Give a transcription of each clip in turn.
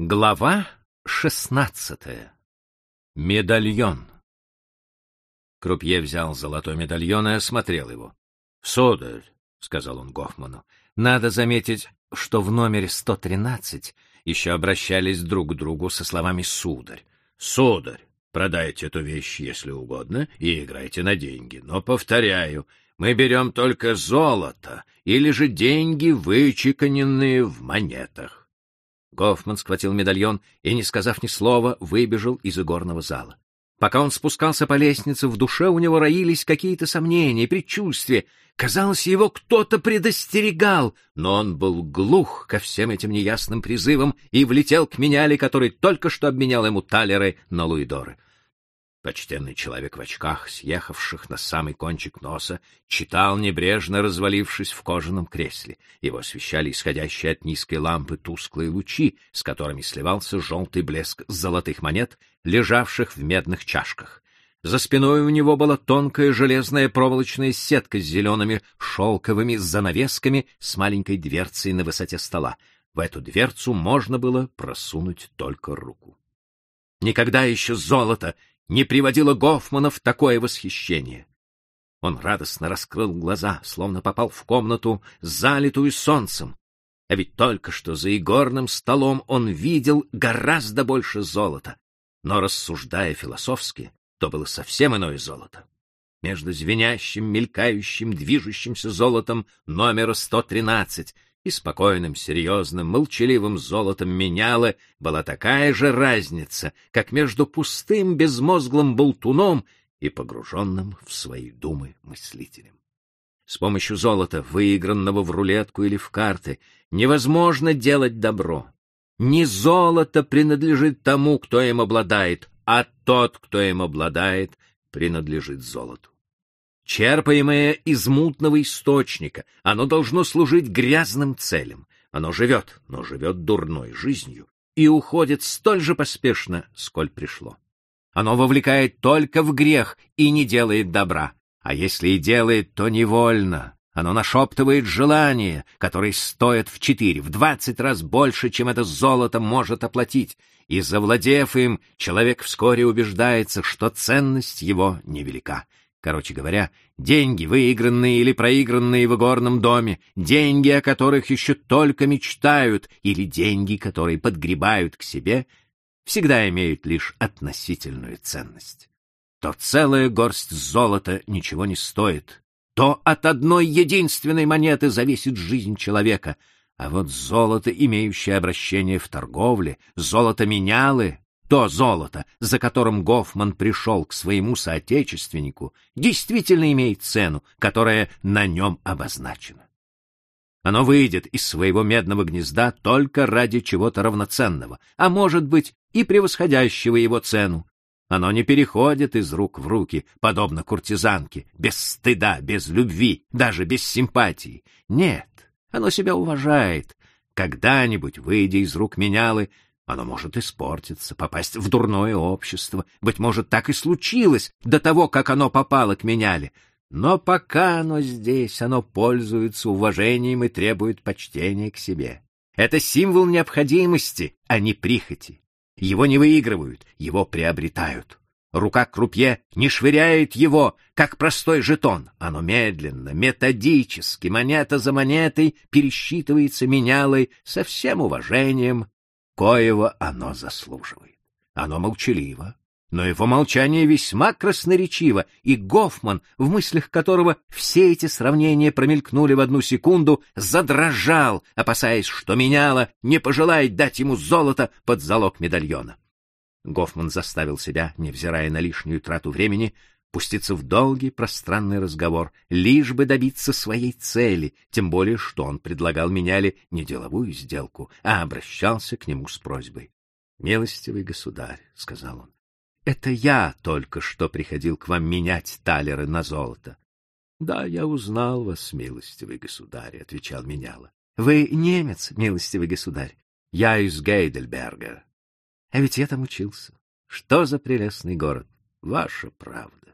Глава шестнадцатая. Медальон. Крупье взял золотой медальон и осмотрел его. — Сударь, — сказал он Гофману, — надо заметить, что в номере 113 еще обращались друг к другу со словами «сударь». «Сударь, продайте эту вещь, если угодно, и играйте на деньги. Но, повторяю, мы берем только золото или же деньги, вычеканенные в монетах. Гофман схватил медальон и, не сказав ни слова, выбежал из игорного зала. Пока он спускался по лестнице, в душе у него роились какие-то сомнения, предчувствия. Казалось, его кто-то предостерегал, но он был глух ко всем этим неясным призывам и влетел к меняле, который только что обменял ему талеры на луидоры. Почтенный человек в очках, съехавших на самый кончик носа, читал, небрежно развалившись в кожаном кресле. Его освещали исходящие от низкой лампы тусклые лучи, с которыми сливался желтый блеск золотых монет, лежавших в медных чашках. За спиной у него была тонкая железная проволочная сетка с зелеными шелковыми занавесками с маленькой дверцей на высоте стола. В эту дверцу можно было просунуть только руку. Никогда еще золото не приводило Гофмана в такое восхищение. Он радостно раскрыл глаза, словно попал в комнату, залитую солнцем. А ведь только что за игорным столом он видел гораздо больше золота. Но, рассуждая философски, то было совсем иное золото. Между звенящим, мелькающим, движущимся золотом номера 113 и спокойным, серьезным, молчаливым золотом меняла была такая же разница, как между пустым, безмозглым болтуном и погруженным в свои думы мыслителем. С помощью золота, выигранного в рулетку или в карты, невозможно делать добро. Не золото принадлежит тому, кто им обладает, а тот, кто им обладает, принадлежит золоту черпаемое из мутного источника, оно должно служить грязным целям. Оно живет, но живет дурной жизнью и уходит столь же поспешно, сколь пришло. Оно вовлекает только в грех и не делает добра, а если и делает, то невольно. Оно нашептывает желания, которые стоят в четыре, в двадцать раз больше, чем это золото может оплатить, и, завладев им, человек вскоре убеждается, что ценность его невелика. Короче говоря, деньги, выигранные или проигранные в игорном доме, деньги, о которых еще только мечтают, или деньги, которые подгребают к себе, всегда имеют лишь относительную ценность. То целая горсть золота ничего не стоит, то от одной единственной монеты зависит жизнь человека, а вот золото, имеющее обращение в торговле, золото менялы, то золото, за которым Гофман пришел к своему соотечественнику, действительно имеет цену, которая на нем обозначена. Оно выйдет из своего медного гнезда только ради чего-то равноценного, а может быть и превосходящего его цену. Оно не переходит из рук в руки, подобно куртизанке, без стыда, без любви, даже без симпатии. Нет, оно себя уважает. Когда-нибудь, выйдя из рук менялы, оно может испортиться, попасть в дурное общество. Быть может, так и случилось до того, как оно попало к меняле. Но пока оно здесь, оно пользуется уважением и требует почтения к себе. Это символ необходимости, а не прихоти. Его не выигрывают, его приобретают. Рука крупье не швыряет его, как простой жетон. Оно медленно, методически, монета за монетой пересчитывается менялой со всем уважением коего оно заслуживает. Оно молчаливо, но его молчание весьма красноречиво, и Гофман, в мыслях которого все эти сравнения промелькнули в одну секунду, задрожал, опасаясь, что меняло не пожелает дать ему золото под залог медальона. Гофман заставил себя, невзирая на лишнюю трату времени, пуститься в долгий пространный разговор, лишь бы добиться своей цели, тем более что он предлагал меняли не деловую сделку, а обращался к нему с просьбой. «Милостивый государь», — сказал он, — «это я только что приходил к вам менять талеры на золото». «Да, я узнал вас, милостивый государь», — отвечал меняла. «Вы немец, милостивый государь. Я из Гейдельберга. А ведь я там учился. Что за прелестный город. Ваша правда.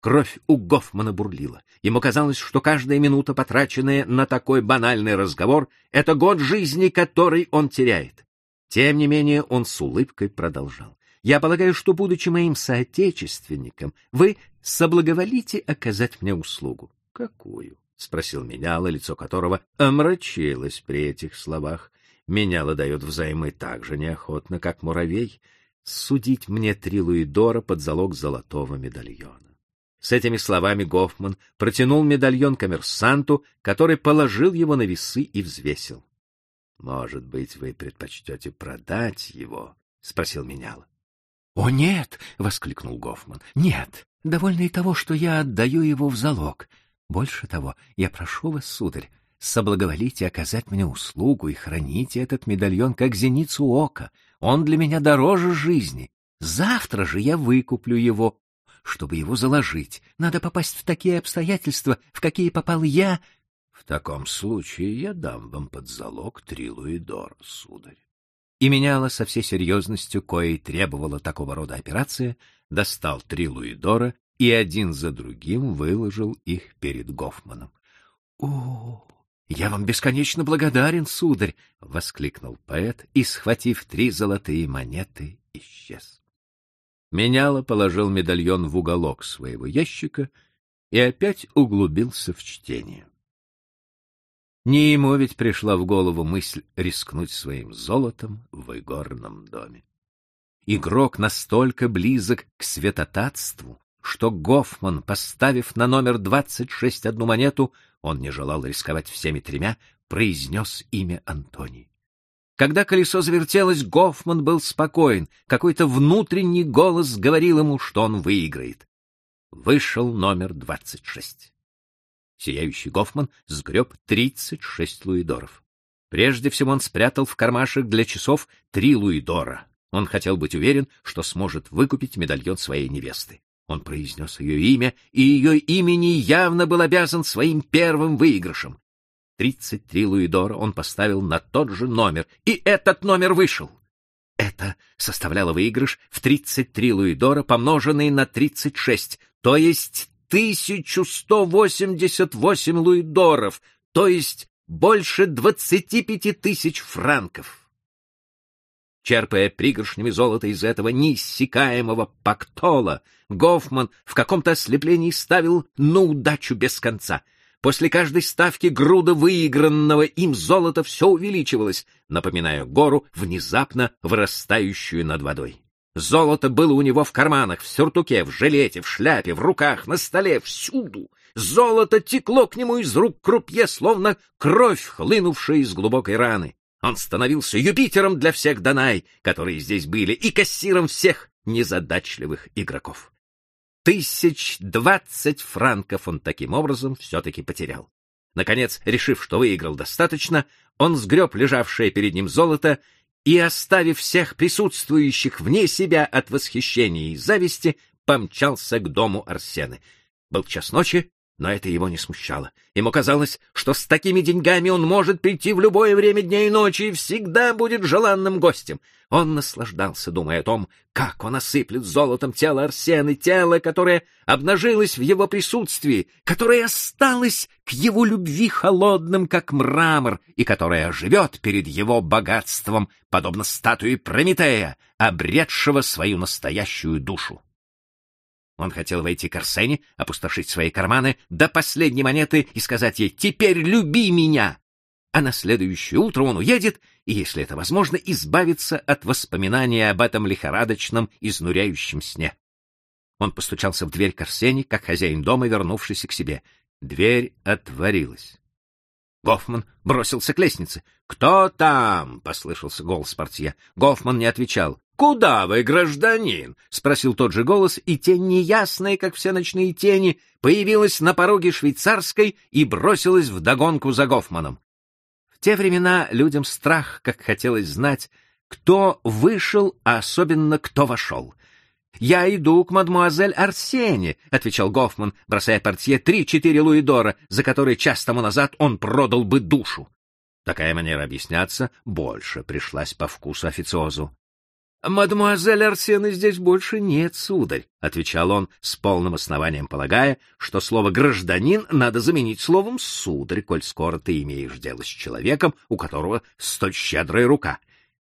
Кровь у Гофмана бурлила. Ему казалось, что каждая минута, потраченная на такой банальный разговор, это год жизни, который он теряет. Тем не менее он с улыбкой продолжал. «Я полагаю, что, будучи моим соотечественником, вы соблаговолите оказать мне услугу». «Какую?» — спросил Меняла, лицо которого омрачилось при этих словах. Меняла дает взаймы так же неохотно, как муравей. Судить мне три луидора под залог золотого медальона. С этими словами Гофман протянул медальон коммерсанту, который положил его на весы и взвесил. — Может быть, вы предпочтете продать его? — спросил меняла. — О, нет! — воскликнул Гофман. — Нет, довольно и того, что я отдаю его в залог. Больше того, я прошу вас, сударь, соблаговолите оказать мне услугу и храните этот медальон как зеницу ока. Он для меня дороже жизни. Завтра же я выкуплю его чтобы его заложить. Надо попасть в такие обстоятельства, в какие попал я. В таком случае я дам вам под залог три луидора, сударь. И меняла со всей серьезностью, коей требовала такого рода операция, достал три луидора и один за другим выложил их перед Гофманом. — О, я вам бесконечно благодарен, сударь! — воскликнул поэт и, схватив три золотые монеты, исчез. Меняло положил медальон в уголок своего ящика и опять углубился в чтение. Не ему ведь пришла в голову мысль рискнуть своим золотом в игорном доме. Игрок настолько близок к святотатству, что Гофман, поставив на номер 26 одну монету, он не желал рисковать всеми тремя, произнес имя Антоний. Когда колесо завертелось, Гофман был спокоен. Какой-то внутренний голос говорил ему, что он выиграет. Вышел номер двадцать шесть. Сияющий Гофман сгреб тридцать шесть луидоров. Прежде всего он спрятал в кармашек для часов три луидора. Он хотел быть уверен, что сможет выкупить медальон своей невесты. Он произнес ее имя, и ее имени явно был обязан своим первым выигрышем. Тридцать три луидора он поставил на тот же номер, и этот номер вышел. Это составляло выигрыш в тридцать три луидора, помноженный на тридцать шесть, то есть тысячу сто восемьдесят восемь луидоров, то есть больше двадцати пяти тысяч франков. Черпая пригоршнями золота из этого неиссякаемого пактола, Гофман в каком-то ослеплении ставил на удачу без конца — После каждой ставки груда выигранного им золота все увеличивалась, напоминая гору, внезапно вырастающую над водой. Золото было у него в карманах, в сюртуке, в жилете, в шляпе, в руках, на столе, всюду. Золото текло к нему из рук крупье, словно кровь, хлынувшая из глубокой раны. Он становился Юпитером для всех Данай, которые здесь были, и кассиром всех незадачливых игроков. Тысяч двадцать франков он таким образом все-таки потерял. Наконец, решив, что выиграл достаточно, он сгреб лежавшее перед ним золото и, оставив всех присутствующих вне себя от восхищения и зависти, помчался к дому Арсены. Был час ночи, но это его не смущало. Ему казалось, что с такими деньгами он может прийти в любое время дня и ночи и всегда будет желанным гостем. Он наслаждался, думая о том, как он осыплет золотом тело Арсены, тело, которое обнажилось в его присутствии, которое осталось к его любви холодным, как мрамор, и которое оживет перед его богатством, подобно статуе Прометея, обретшего свою настоящую душу. Он хотел войти к Арсене, опустошить свои карманы до последней монеты и сказать ей «Теперь люби меня!» А на следующее утро он уедет, и, если это возможно, избавиться от воспоминания об этом лихорадочном, изнуряющем сне. Он постучался в дверь к Арсене, как хозяин дома, вернувшийся к себе. Дверь отворилась. Гофман бросился к лестнице. «Кто там?» — послышался голос портье. Гофман не отвечал. «Куда вы, гражданин?» — спросил тот же голос, и тень неясная, как все ночные тени, появилась на пороге швейцарской и бросилась вдогонку за Гофманом. В те времена людям страх, как хотелось знать, кто вышел, а особенно кто вошел. «Я иду к мадмуазель Арсене», — отвечал Гофман, бросая портье три-четыре луидора, за которые час тому назад он продал бы душу. Такая манера объясняться больше пришлась по вкусу официозу. «Мадемуазель Арсены здесь больше нет, сударь», — отвечал он с полным основанием, полагая, что слово «гражданин» надо заменить словом «сударь», коль скоро ты имеешь дело с человеком, у которого столь щедрая рука.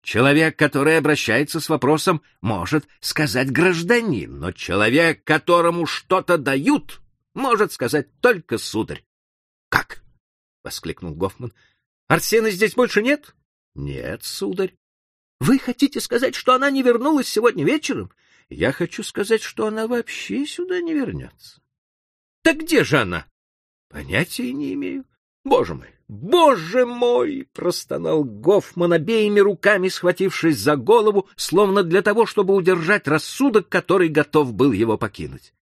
Человек, который обращается с вопросом, может сказать гражданин, но человек, которому что-то дают, может сказать только сударь. — Как? — воскликнул Гофман. — Арсены здесь больше нет? — Нет, сударь. — Вы хотите сказать, что она не вернулась сегодня вечером? — Я хочу сказать, что она вообще сюда не вернется. — Так где же она? — Понятия не имею. Боже мой, боже мой! простонал Гофман обеими руками, схватившись за голову, словно для того, чтобы удержать рассудок, который готов был его покинуть.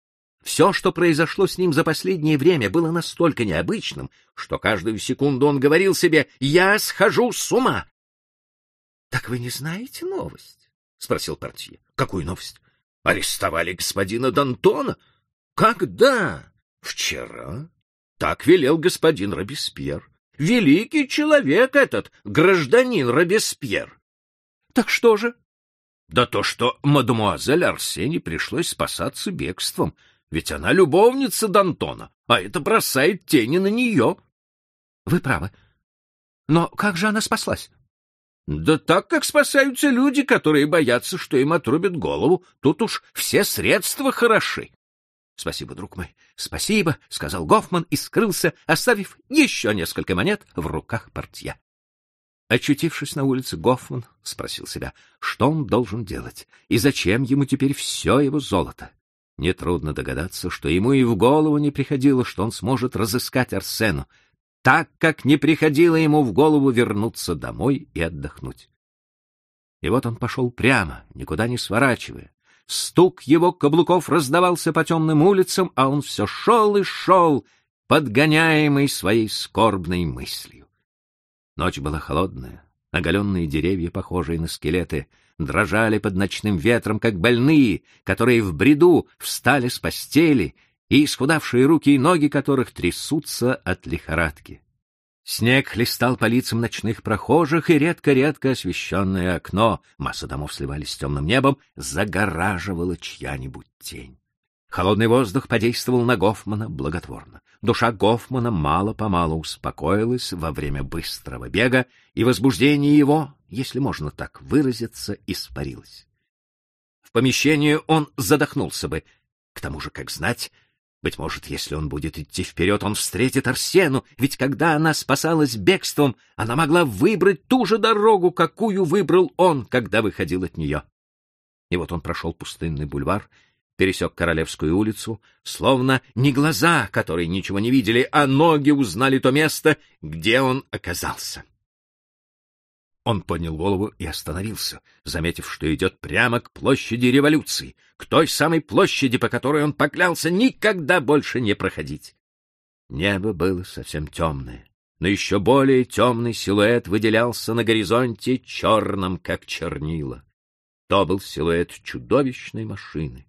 Все, что произошло с ним за последнее время, было настолько необычным, что каждую секунду он говорил себе «Я схожу с ума!» «Так вы не знаете новость?» — спросил портье. «Какую новость? Арестовали господина Д'Антона? Когда? Вчера. Так велел господин Робеспьер. Великий человек этот, гражданин Робеспьер. Так что же? Да то, что мадемуазель Арсений пришлось спасаться бегством, ведь она любовница Д'Антона, а это бросает тени на нее. Вы правы. Но как же она спаслась? Да так, как спасаются люди, которые боятся, что им отрубят голову. Тут уж все средства хороши. — Спасибо, друг мой, спасибо, — сказал Гофман и скрылся, оставив еще несколько монет в руках портье. Очутившись на улице, Гофман спросил себя, что он должен делать и зачем ему теперь все его золото. Нетрудно догадаться, что ему и в голову не приходило, что он сможет разыскать Арсену, так как не приходило ему в голову вернуться домой и отдохнуть. И вот он пошел прямо, никуда не сворачивая, Стук его каблуков раздавался по темным улицам, а он все шел и шел, подгоняемый своей скорбной мыслью. Ночь была холодная, оголенные деревья, похожие на скелеты, дрожали под ночным ветром, как больные, которые в бреду встали с постели, и исхудавшие руки и ноги которых трясутся от лихорадки. Снег хлестал по лицам ночных прохожих, и редко-редко освещенное окно, масса домов сливались с темным небом, загораживала чья-нибудь тень. Холодный воздух подействовал на Гофмана благотворно. Душа Гофмана мало-помалу успокоилась во время быстрого бега, и возбуждение его, если можно так выразиться, испарилось. В помещении он задохнулся бы. К тому же, как знать, быть может, если он будет идти вперед, он встретит Арсену, ведь когда она спасалась бегством, она могла выбрать ту же дорогу, какую выбрал он, когда выходил от нее. И вот он прошел пустынный бульвар, пересек Королевскую улицу, словно не глаза, которые ничего не видели, а ноги узнали то место, где он оказался. Он поднял голову и остановился, заметив, что идет прямо к площади революции, к той самой площади, по которой он поклялся никогда больше не проходить. Небо было совсем темное, но еще более темный силуэт выделялся на горизонте черным, как чернила. То был силуэт чудовищной машины.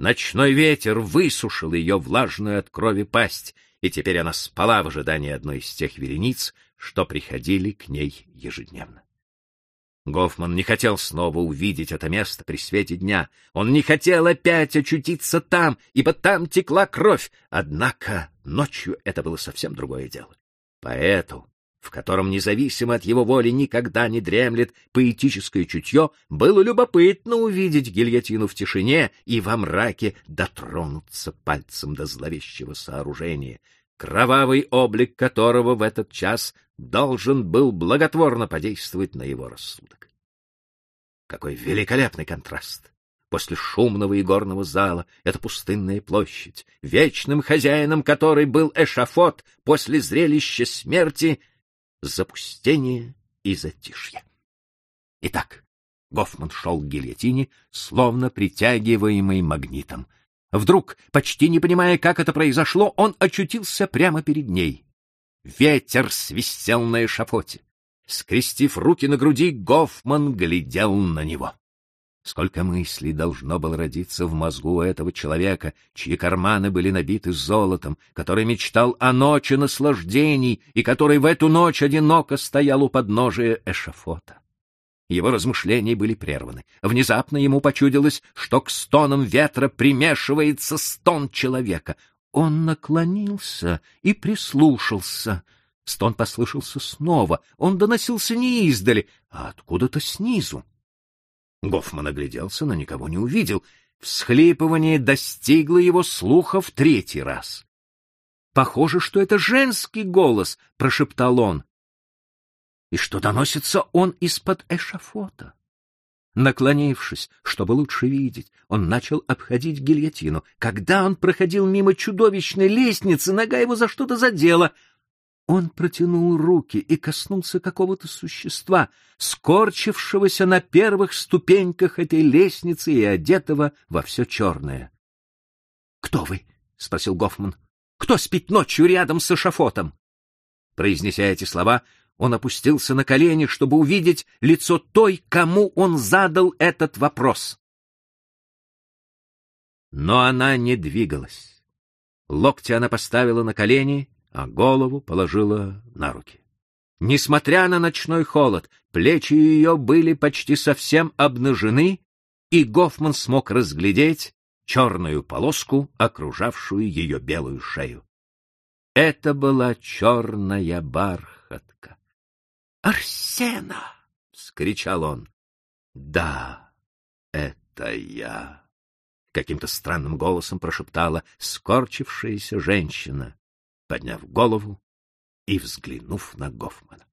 Ночной ветер высушил ее влажную от крови пасть, и теперь она спала в ожидании одной из тех верениц, что приходили к ней ежедневно. Гофман не хотел снова увидеть это место при свете дня. Он не хотел опять очутиться там, ибо там текла кровь. Однако ночью это было совсем другое дело. Поэту, в котором независимо от его воли никогда не дремлет поэтическое чутье, было любопытно увидеть гильотину в тишине и во мраке дотронуться пальцем до зловещего сооружения, кровавый облик которого в этот час должен был благотворно подействовать на его рассудок. Какой великолепный контраст! После шумного и горного зала эта пустынная площадь, вечным хозяином которой был эшафот после зрелища смерти, запустение и затишье. Итак, Гофман шел к гильотине, словно притягиваемый магнитом. Вдруг, почти не понимая, как это произошло, он очутился прямо перед ней. Ветер свистел на эшафоте. Скрестив руки на груди, Гофман глядел на него. Сколько мыслей должно было родиться в мозгу этого человека, чьи карманы были набиты золотом, который мечтал о ночи наслаждений и который в эту ночь одиноко стоял у подножия эшафота. Его размышления были прерваны. Внезапно ему почудилось, что к стонам ветра примешивается стон человека. Он наклонился и прислушался. Стон послышался снова. Он доносился не издали, а откуда-то снизу. Гофман огляделся, но никого не увидел. Всхлипывание достигло его слуха в третий раз. «Похоже, что это женский голос», — прошептал он. «И что доносится он из-под эшафота?» Наклонившись, чтобы лучше видеть, он начал обходить гильотину. Когда он проходил мимо чудовищной лестницы, нога его за что-то задела. Он протянул руки и коснулся какого-то существа, скорчившегося на первых ступеньках этой лестницы и одетого во все черное. — Кто вы? — спросил Гофман. — Кто спит ночью рядом с эшафотом? Произнеся эти слова, он опустился на колени, чтобы увидеть лицо той, кому он задал этот вопрос. Но она не двигалась. Локти она поставила на колени а голову положила на руки. Несмотря на ночной холод, плечи ее были почти совсем обнажены, и Гофман смог разглядеть черную полоску, окружавшую ее белую шею. Это была черная бархатка. «Арсена!» — вскричал он. «Да, это я!» — каким-то странным голосом прошептала скорчившаяся женщина подняв голову и взглянув на Гофмана.